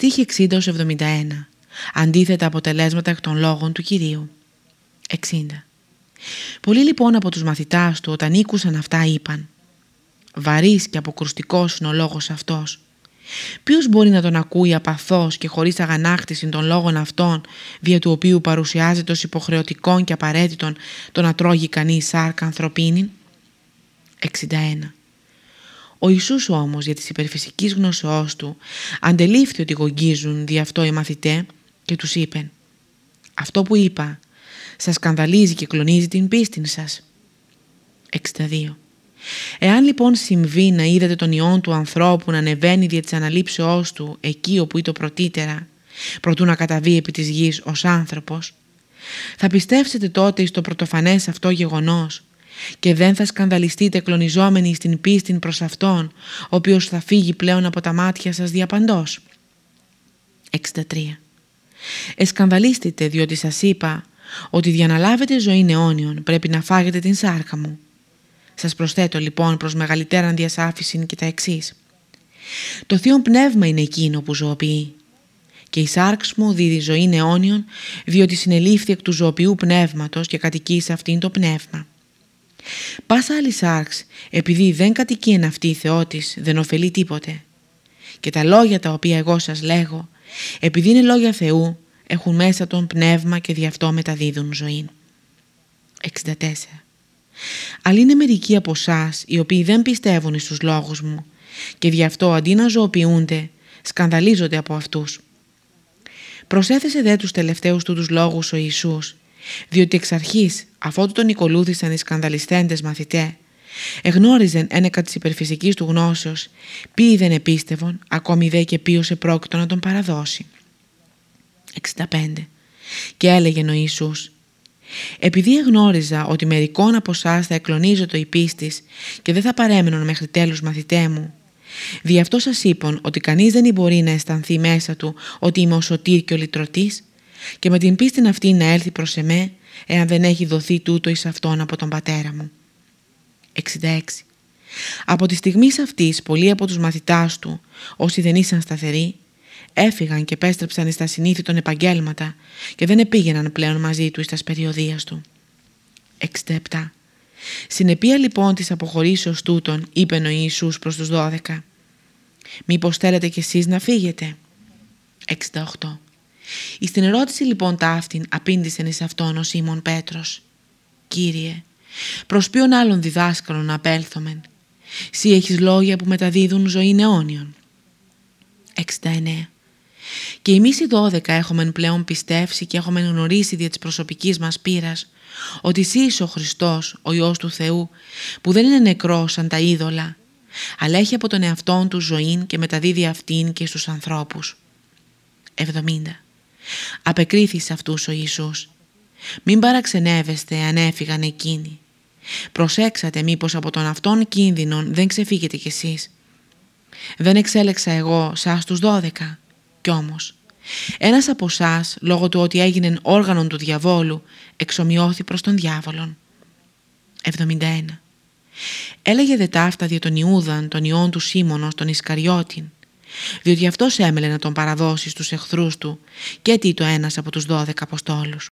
Στίχη 60-71 Αντίθετα αποτελέσματα εκ των λόγων του Κυρίου. 60 Πολλοί λοιπόν από τους μαθητάς του όταν ήκουσαν αυτά είπαν «Βαρύς και αποκρουστικός είναι ο λόγος αυτός. Ποιος μπορεί να τον ακούει απαθώς και χωρίς αγανάκτηση των λόγων αυτών δια του οποίου παρουσιάζεται ως υποχρεωτικών και απαραίτητων το να τρώγει κανείς σάρκα ανθρωπίνη» 61 ο Ιησούς όμως για της υπερφυσικής γνώσεώς του αντελήφθη ότι γογγίζουν δι' αυτό οι μαθητέ και τους είπε «Αυτό που είπα σας σκανδαλίζει και κλονίζει την πίστη σας». 62. Εάν λοιπόν συμβεί να είδατε τον ιόν του ανθρώπου να ανεβαίνει δια της αναλήψεώς του εκεί όπου το πρωτήτερα, προτού να καταβεί επί της γης ως άνθρωπος, θα πιστεύσετε τότε στο πρωτοφανές αυτό γεγονός και δεν θα σκανδαλιστείτε κλονιζόμενοι στην πίστη προς Αυτόν, ο οποίος θα φύγει πλέον από τα μάτια σας διαπαντός. 63. Εσκανδαλίστητε διότι σας είπα ότι για να λάβετε ζωή αιώνιον πρέπει να φάγετε την σάρκα μου. Σας προσθέτω λοιπόν προς μεγαλύτερα διασάφηση και τα εξής. Το Θείο Πνεύμα είναι εκείνο που ζωοποιεί και η σάρξ μου δίδει ζωή αιώνιον διότι συνελήφθη εκ του ζωοποιού πνεύματος και κατοικεί σε αυτήν το πνεύμα. Πάσα άλλη σάρξ, επειδή δεν κατοικεί εν αυτή η Θεό της, δεν ωφελεί τίποτε. Και τα λόγια τα οποία εγώ σας λέγω, επειδή είναι λόγια Θεού, έχουν μέσα τον πνεύμα και δι' αυτό μεταδίδουν ζωή. 64. Αλλά είναι μερικοί από εσάς οι οποίοι δεν πιστεύουν στους λόγους μου και δι' αυτό αντί να ζωοποιούνται, σκανδαλίζονται από αυτούς. Προσέθεσε δε τους τελευταίους του τους λόγους ο Ιησούς διότι εξ αρχής αφότου τον οικολούθησαν οι σκανδαλιστέντες μαθητέ εγνώριζεν ένεκα της υπερφυσικής του γνώσεως ποιοι δεν επίστευον ακόμη δε και ποιος επρόκειτο να τον παραδώσει. 65 και έλεγε ο Ιησούς επειδή εγνώριζα ότι μερικών από εσάς θα εκλονίζεται η πίστη και δεν θα παρέμενον μέχρι τέλους μαθητέ μου Δι' αυτό σας είπαν ότι κανείς δεν μπορεί να αισθανθεί μέσα του ότι είμαι ο σωτήρ και ο λυτρωτής και με την πίστη αυτή να έλθει προς εμέ εάν δεν έχει δοθεί τούτο εις αυτόν από τον πατέρα μου. 66. Από τη στιγμή αυτής πολλοί από τους μαθητάς του, όσοι δεν ήσαν σταθεροί, έφυγαν και επέστρεψαν εις τα συνήθη των επαγγέλματα και δεν επήγαιναν πλέον μαζί του εις τας περιοδίας του. 67. Συνεπία λοιπόν της αποχωρήσεως τούτων, είπε ο Ιησούς προς τους 12. Μήπως θέλετε κι εσείς να φύγετε; 68. Εις την ερώτηση λοιπόν ταύτην απήντησε εις αυτόν ο Σίμων Πέτρος. «Κύριε, προς ποιον άλλον διδάσκαλον απέλθομεν; Σύ έχεις λόγια που μεταδίδουν ζωή αιώνιον». 69. Και εμείς οι δώδεκα έχουμε πλέον πιστεύσει και έχουμε γνωρίσει δια της προσωπικής μας πείρας ότι εσύ είσαι ο Χριστός, ο Υιός του Θεού, που δεν είναι νεκρός σαν τα είδωλα, αλλά έχει από τον εαυτόν του ζωή και μεταδίδει αυτήν και στους ανθρώπους. 70. Απεκρίθη σε αυτούς ο Ιησούς. Μην παραξενεύεστε αν έφυγαν εκείνοι. Προσέξατε μήπως από τον αυτόν κίνδυνον δεν ξεφύγετε κι εσείς. Δεν εξέλεξα εγώ σας τους δώδεκα. Κι όμως, ένας από εσά λόγω του ότι έγινε όργανον του διαβόλου εξομοιώθη προς τον διάβολον. 71. Έλεγε δε ταύτα δια τον Ιούδαν, τον Ιών του Σίμωνος, τον Ισκαριώτην διότι αυτός έμελε να τον παραδώσει στους εχθρούς του και τι το ένας από τους δώδεκα Αποστόλους.